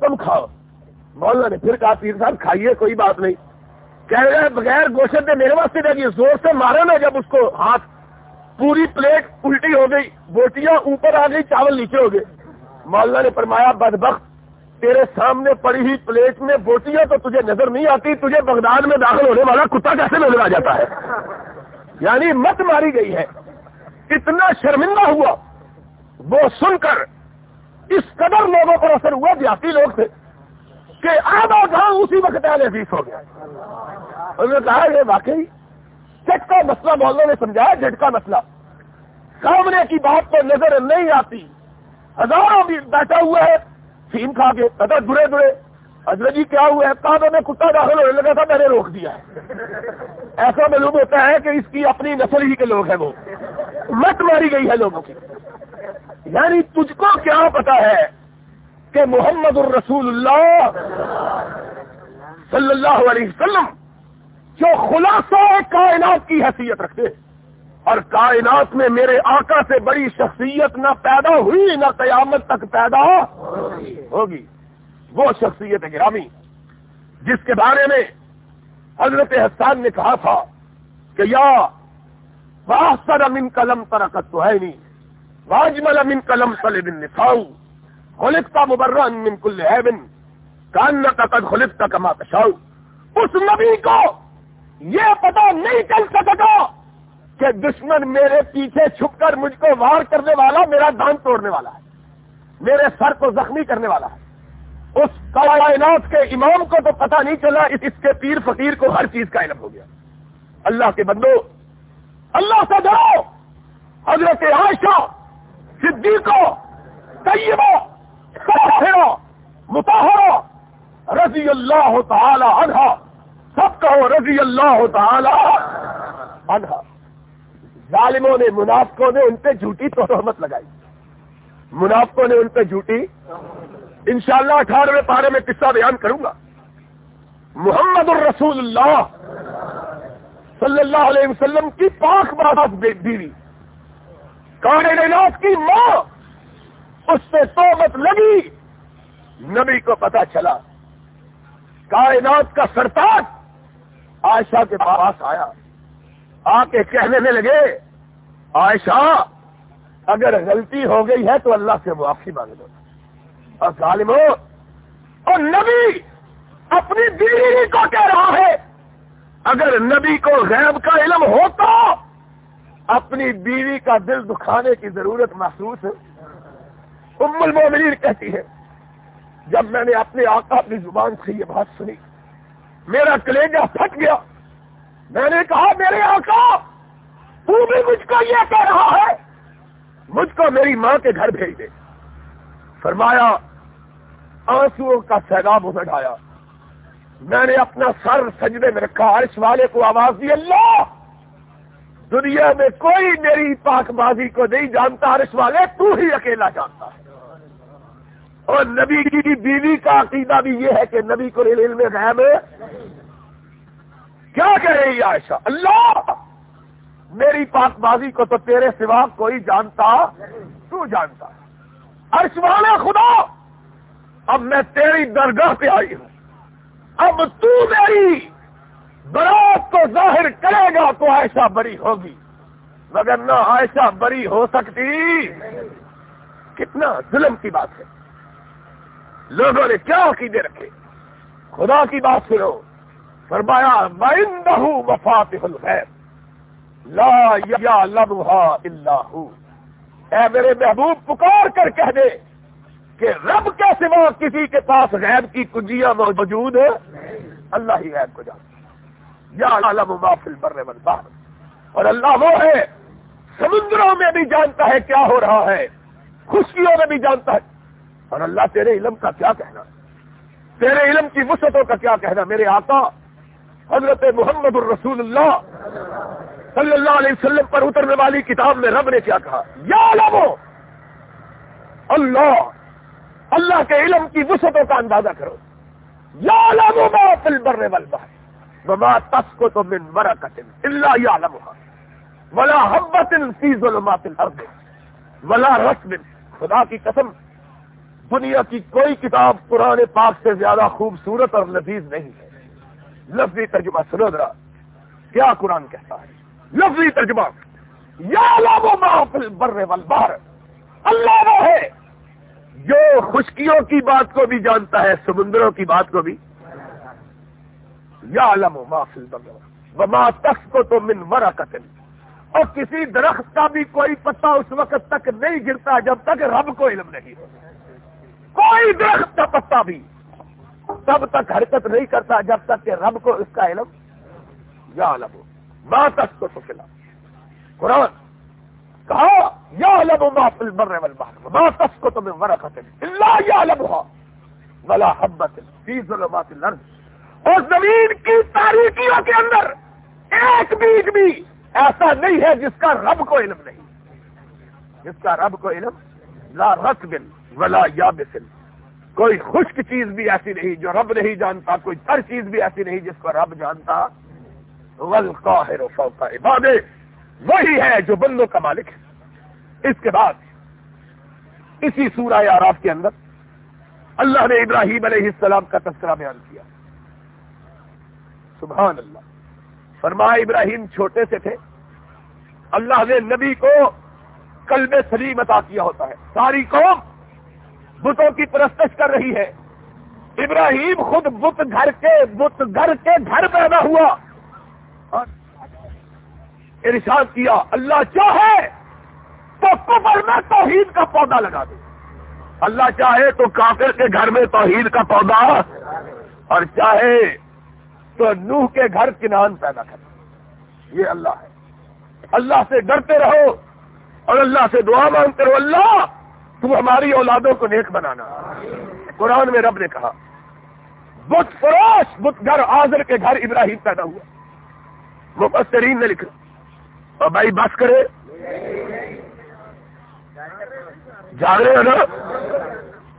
تم کھاؤ۔ مولانا نے پھر کہا، پیر صاحب، کھائیے، کوئی بات نہیں۔ کہہ رہے بغیر گوشت دے میرے واسطے دے زور سے مارا نا، جب اس کو ہاتھ پوری پلیٹ الٹی ہو گئی، بوٹیاں اوپر آ گئی، چاول نیچے ہو گئے۔ مولانا نے فرمایا، بدبخت، تیرے سامنے پڑی ہوئی پلیٹ میں بوٹیاں تو تجھے نظر نہیں آتی، تجھے بغداد میں داخل ہونے والا کتا کیسے نظر آ جاتا ہے؟ یعنی مت ماری گئی ہے۔ اتنا شرمندہ ہوا۔ وہ سن کر اس قدر لوگوں پر اثر ہوا دیہاتی لوگ تھے، کہ آدھا گاؤں اسی وقت عزیز ہو گیا۔ انہوں نے کہا، یہ واقعی جٹ کا مسئلہ محلوں نے سمجھایا جٹ کا مسئلہ۔ سامنے کی بات تو نظر نہیں آتی۔ ہزاروں بھی بیٹھا ہوا ہے فیم کھا کے اگر دڑے دڑے حضرت جی کیا ہوا ہے؟ کہا میں کتا داخل ہونے لگا تھا، میں نے روک دیا ہے۔ ایسا معلوم ہوتا ہے کہ اس کی اپنی نسل ہی کے لوگ ہیں وہ۔ مت ماری گئی ہے لوگوں کی۔ یعنی تجھ کو کیا پتا ہے کہ محمد الرسول اللہ صلی اللہ علیہ وسلم جو خلاصہ کائنات کی حیثیت رکھتے اور کائنات میں میرے آقا سے بڑی شخصیت نہ پیدا ہوئی، نہ قیامت تک پیدا ہوگی۔ وہ شخصیت گرامی، جس کے بارے میں حضرت حسان نے کہا تھا کہ یا واحسر من قلم ترکت تو ہے نہیں واجمل من قلم سل بن نساؤ مبرن من کل ہے بن کان کا قد خلق کا کما کشاؤ اس نبی کو یہ پتا نہیں چل سکتا کہ دشمن میرے پیچھے چھپ کر مجھ کو وار کرنے والا میرا دان توڑنے والا ہے، میرے سر کو زخمی کرنے والا ہے۔ اس کائنات کے امام کو تو پتہ نہیں چلا اس کے پیر فقیر کو ہر چیز کا علم ہو گیا۔ اللہ کے بندو، اللہ سے ڈرو۔ حضرت عائشہ صدیقو طیبہ متحرہ رضی اللہ تعالی عنہ، سب کہو رضی اللہ تعالی عنہ۔ ظالموں نے، منافقوں نے ان پہ جھوٹی تو رحمت لگائی۔ منافقوں نے ان پہ جھوٹی۔ انشاءاللہ اللہ اٹھارہویں پارے میں قصہ بیان کروں گا۔ محمد الرسول اللہ صلی اللہ علیہ وسلم کی پاک بات بیوی۔ کانینات کی ماں! اس سے صحبت لگی۔ نبی کو پتا چلا۔ کائنات کا سرتاج عائشہ کے پاس آیا۔ آ کے کہنے میں لگے، عائشہ، اگر غلطی ہو گئی ہے تو اللہ سے معافی مانگ دو اور ظالموں اور نبی اپنی بیوی کو کہہ رہا ہے۔ اگر نبی کو غیب کا علم ہوتا اپنی بیوی کا دل دکھانے کی ضرورت محسوس ہے۔ ام المومنین کہتی ہے، جب میں نے اپنے آقا اپنی زبان سے یہ بات سنی، میرا کلیجہ پھٹ گیا۔ میں نے کہا، میرے آقا، تو بھی مجھ کو یہ کہہ رہا ہے، مجھ کو میری ماں کے گھر بھیج دے۔ فرمایا آنسو کا سیلاب ابھر آیا۔ میں نے اپنا سر سجدے میں رکھا، عرش والے کو آواز دی، اللہ! دنیا میں کوئی میری پاک بازی کو نہیں جانتا عرش والے تو ہی اکیلا جانتا ہے۔ اور نبی کی بیوی کا عقیدہ بھی یہ ہے کہ نبی کو ریل میں ہے۔ کیا کہہ رہی عائشہ؟ اللہ! میری پاک بازی کو تو تیرے سوا کوئی جانتا، تو جانتا عرش والے خدا! اب میں تیری درگاہ پہ آئی ہوں۔ اب تو میری برات کو ظاہر کرے گا تو عائشہ بری ہوگی۔ مگر نہ عائشہ بری ہو سکتی۔ کتنا ظلم کی بات ہے۔ لوگوں نے کیا عقیدے رکھے۔ خدا کی بات سنو۔ فرمایا مائندہ وفات لا یا اللہ اے میرے محبوب، پکار کر کہہ دے کہ رب کے سوا کسی کے پاس غیب کی کنجیاں موجود ہے اللہ ہی غیب کو جانتا یا عالم مافل بر بار اور اللہ وہ ہے، سمندروں میں بھی جانتا ہے کیا ہو رہا ہے، خوشیوں میں بھی جانتا ہے۔ اور اللہ تیرے علم کا کیا کہنا؟ تیرے علم کی وسعتوں کا کیا کہنا؟ میرے آقا حضرت محمد الرسول اللہ صلی اللہ علیہ وسلم پر اترنے والی کتاب میں رب نے کیا کہا؟ یا لو اللہ اللہ کے علم کی وسعتوں کا اندازہ کرو۔ یا لمو فل برے ولبا وما تس کو تو من مرا قتل اللہ یا ولا حبت فی ظلمات الارض ولا رسم. خدا کی قسم، دنیا کی کوئی کتاب قرآن پاک سے زیادہ خوبصورت اور لذیذ نہیں ہے. لفظی ترجمہ سنو ذرا، کیا قرآن کہتا ہے؟ لفظی ترجمہ، یا محفل بر والبحر. اللہ وہ ہے جو خشکیوں کی بات کو بھی جانتا ہے، سمندروں کی بات کو بھی یا علم و محفل وما تخت کو تو من مرا قتل اور کسی درخت کا بھی کوئی پتا اس وقت تک نہیں گرتا جب تک رب کو علم نہیں ہو. کوئی درخت کا پتا بھی تب تک حرکت نہیں کرتا جب تک کہ رب کو اس کا علم یا لب ماں تک کو تو سکلا قرآن کہا یا لب محفل مر ماں تک کو تمہیں مرا اللہ یا لب ہوا ولا حبت فی ظلمات الارض. اور زمین کی تاریخیوں کے اندر ایک بیج بھی ایسا نہیں ہے جس کا رب کو علم نہیں۔ جس کا رب کو علم، لا رق بل ولا یا بسل کوئی خشک چیز بھی ایسی نہیں جو رب نہیں جانتا، کوئی تر چیز بھی ایسی نہیں جس کو رب جانتا۔ ول عباد وہی ہے جو بندوں کا مالک ہے۔ اس کے بعد اسی سورہ آراف کے اندر اللہ نے ابراہیم علیہ السلام کا تذکرہ بیان کیا۔ سبحان اللہ۔ فرمایا ابراہیم چھوٹے سے تھے۔ اللہ نے نبی کو قلب سلیم عطا کیا ہوتا ہے۔ ساری قوم بتوں کی پرستش کر رہی ہے۔ ابراہیم خود بت گھر کے، بت گھر کے گھر پیدا ہوا۔ اور ارشاد کیا، اللہ چاہے تو کفر میں توحید کا پودا لگا دے۔ اللہ چاہے تو کافر کے گھر میں توحید کا پودا۔ اور چاہے تو نوح کے گھر کنان پیدا کر یہ اللہ ہے۔ اللہ سے ڈرتے رہو اور اللہ سے دعا مانگتے رہو۔ اللہ، تم ہماری اولادوں کو نیک بنانا۔ قرآن میں رب نے کہا، بت فروش، بت گھر آزر کے گھر ابراہیم پیدا ہوا۔ مفسرین نے لکھا، اور بھائی بس کرے۔ جا رہے ہو نا؟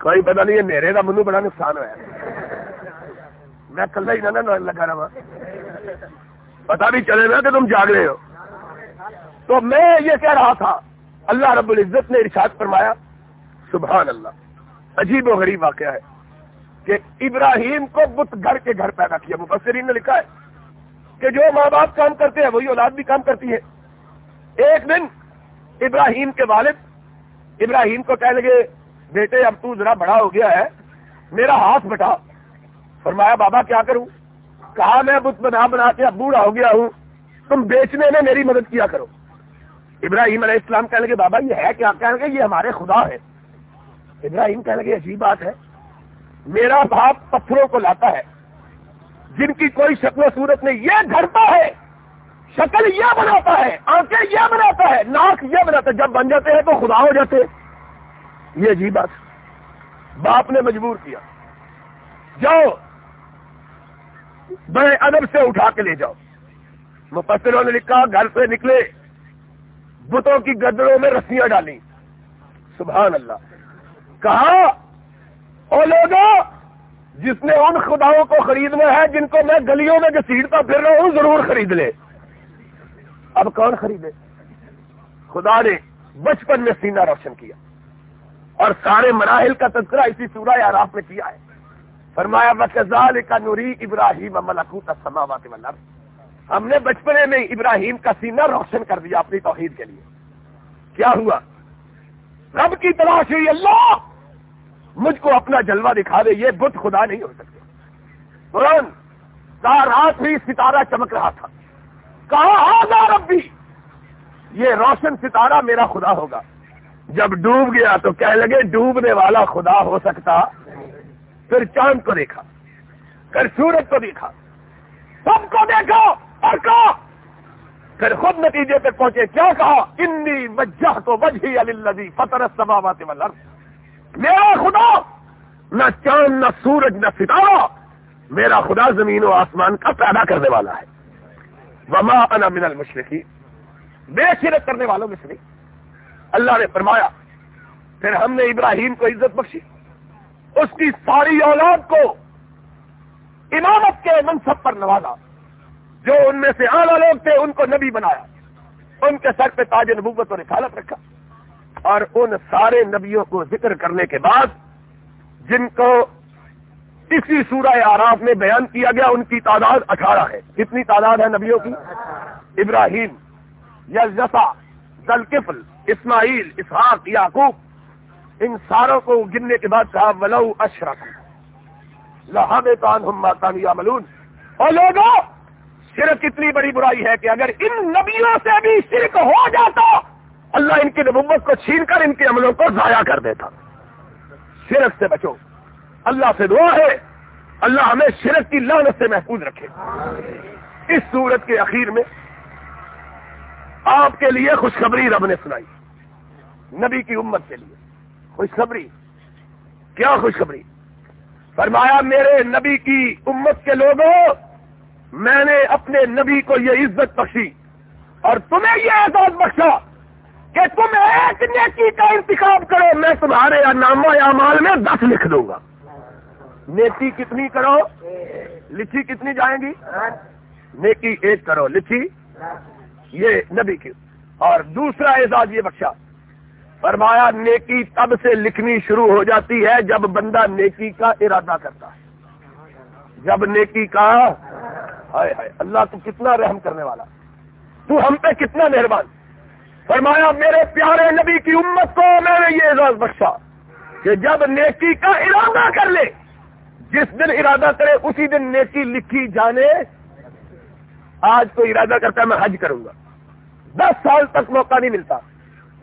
کوئی پتا نہیں ہے میرے کا منو بڑا نقصان ہوا میں کل ہی نہ لگا رہا پتا بھی چلے نا کہ تم جاگ رہے ہو۔ تو میں یہ کہہ رہا تھا، اللہ رب العزت نے ارشاد فرمایا سبحان اللہ عجیب و غریب واقعہ ہے کہ ابراہیم کو بت گھر کے گھر پیدا کیا۔ مبصرین نے لکھا ہے کہ جو ماں باپ کام کرتے ہیں، وہی اولاد بھی کام کرتی ہے۔ ایک دن ابراہیم کے والد، ابراہیم کو کہہ لگے، بیٹے، اب تو ذرا بڑا ہو گیا ہے، میرا ہاتھ بٹا۔ فرمایا، بابا، کیا کروں؟ کہا، میں بت بنا بنا کے اب بوڑھا ہو گیا ہوں۔ تم بیچنے میں میری مدد کیا کرو. ابراہیم علیہ السلام کہنے لگے، بابا، یہ ہے کیا؟ کہنے لگے، یہ ہمارے خدا ہے۔ ابراہیم کہنے لگے، عجیب بات ہے۔ میرا باپ پتھروں کو لاتا ہے، جن کی کوئی شکل و صورت نہیں یہ گھرتا ہے، شکل یہ بناتا ہے، آنکھیں یہ بناتا ہے، ناک یہ بناتا ہے۔ جب بن جاتے ہیں تو خدا ہو جاتے یہ عجیب بات باپ نے مجبور کیا۔ جاؤ بڑے ادب سے اٹھا کے لے جاؤ۔ مفسروں نے لکھا، گھر سے نکلے، بتوں کی گدڑوں میں رسیاں ڈالی۔ سبحان اللہ۔ کہا، او لوگوں جس نے ان خداؤں کو خریدنا ہے، جن کو میں گلیوں میں گسیٹتا پھر رہا ہوں، ضرور خرید لے۔ اب کون خریدے؟ خدا نے بچپن میں سینہ روشن کیا اور سارے مراحل کا تذکرہ اسی سورہ آراف میں کیا ہے۔ فرمایا بکزال کا نوری ابراہیم ملکوت السماوات والارض ہم نے بچپنے میں ابراہیم کا سینہ روشن کر دیا اپنی توحید کے لیے۔ کیا ہوا؟ رب کی تلاش ہوئی، اللہ، مجھ کو اپنا جلوہ دکھا دے، یہ بت خدا نہیں ہو سکتے۔ قرآن رات بھی ستارہ چمک رہا تھا۔ کہا ہاں، آگا ربی، یہ روشن ستارہ میرا خدا ہوگا۔ جب ڈوب گیا تو کہہ لگے، ڈوبنے والا خدا ہو سکتا۔ پھر چاند کو دیکھا، پھر سورج کو دیکھا۔ سب کو دیکھا اور کہا، پھر خود نتیجے پہ پہنچے۔ کیا کہا؟ انی وجہ تو وجہ علی فتر سماوات والارض۔ میرا خدا، نہ چاند، نہ سورج، نہ ستارہ، میرا خدا زمین و آسمان کا پیدا کرنے والا ہے۔ وما انا من المشرقی بے شرک کرنے والوں میں سے نہیں۔ اللہ نے فرمایا، پھر ہم نے ابراہیم کو عزت بخشی۔ اس کی ساری اولاد کو امامت کے منصب پر نوازا، جو ان میں سے اعلیٰ لوگ تھے، ان کو نبی بنایا، ان کے سر پہ تاج نبوت اور رسالت رکھا۔ اور ان سارے نبیوں کو ذکر کرنے کے بعد، جن کو اسی سورہ آراف میں بیان کیا گیا، ان کی تعداد اٹھارہ ہے۔ کتنی تعداد ہے نبیوں کی؟ ابراہیم یزا ذلقفل اسماعیل، اسحاق، یعقوب۔ ان ساروں کو گننے کے بعد کہا ولو اشرف لہاب کان ہم یا ملون اور لوگوں شرک اتنی بڑی برائی ہے کہ اگر ان نبیوں سے بھی شرک ہو جاتا اللہ ان کی نبوت کو چھین کر ان کے عملوں کو ضائع کر دیتا۔ شرک سے بچو۔ اللہ سے دعا ہے۔ اللہ ہمیں شرک کی لانت سے محفوظ رکھے۔ اس صورت کے اخیر میں آپ کے لیے خوشخبری رب نے سنائی نبی کی امت کے لیے۔ خوشخبری۔ کیا خوشخبری؟ فرمایا، میرے نبی کی امت کے لوگوں، میں نے اپنے نبی کو یہ عزت بخشی اور تمہیں یہ اعزاز بخشا کہ تم ایک نیکی کا انتخاب کرو، میں تمہارے نامہ یا مال میں دس لکھ دوں گا۔ نیکی کتنی کرو؟ لچھی کتنی جائیں گی؟ نیکی ایک کرو لچھی یہ نبی کی۔ اور دوسرا اعزاز یہ بخشا فرمایا، نیکی تب سے لکھنی شروع ہو جاتی ہے جب بندہ نیکی کا ارادہ کرتا ہے۔ جب نیکی کا، ہائے ہائے، اللہ تو کتنا رحم کرنے والا۔ تو ہم پہ کتنا مہربان۔ فرمایا، میرے پیارے نبی کی امت کو میں نے یہ اعزاز بخشا کہ جب نیکی کا ارادہ کر لے، جس دن ارادہ کرے، اسی دن نیکی لکھی جانے۔ آج تو ارادہ کرتا ہے، میں حج کروں گا۔ دس سال تک موقع نہیں ملتا۔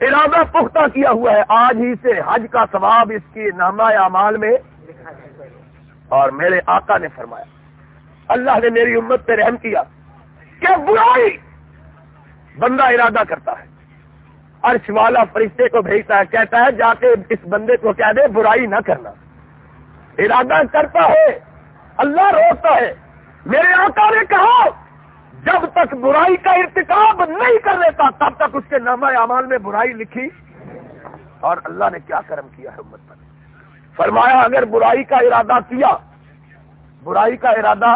ارادہ پختہ کیا ہوا ہے۔ آج ہی سے حج کا ثواب اس کی نامہ اعمال میں اور میرے آقا نے فرمایا۔ اللہ نے میری امت پہ رحم کیا کہ برائی بندہ ارادہ کرتا ہے۔ عرش والا فرشتے کو بھیجتا ہے، کہتا ہے، جا کے اس بندے کو کہہ دے، برائی نہ کرنا۔ ارادہ کرتا ہے، اللہ روکتا ہے۔ میرے آقا نے کہا جب تک برائی کا ارتکاب نہیں کر لیتا، تب تک اس کے نامہ اعمال میں برائی لکھی۔ اور اللہ نے کیا کرم کیا ہے امت پر؟ فرمایا، اگر برائی کا ارادہ کیا، برائی کا ارادہ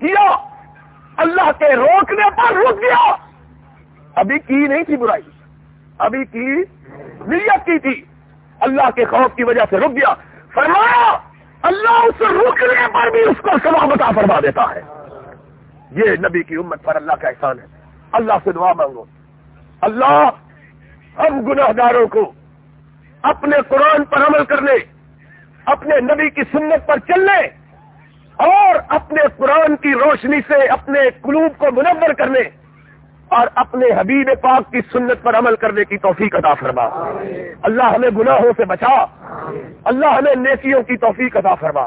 کیا، اللہ کے روکنے پر رک گیا۔ ابھی کی نہیں تھی برائی، ابھی کی نیت کی تھی۔ اللہ کے خوف کی وجہ سے رک گیا۔ فرمایا، اللہ اس رکنے پر بھی اس کو سلامتا فرما دیتا ہے۔ یہ نبی کی امت پر اللہ کا احسان ہے۔ اللہ سے دعا مانگو۔ اللہ ہم گناہ گاروں کو اپنے قرآن پر عمل کرنے اپنے نبی کی سنت پر چلنے اور اپنے قرآن کی روشنی سے اپنے قلوب کو منور کرنے اور اپنے حبیب پاک کی سنت پر عمل کرنے کی توفیق عطا فرما۔ اللہ ہمیں گناہوں سے بچا۔ اللہ ہمیں نیکیوں کی توفیق عطا فرما۔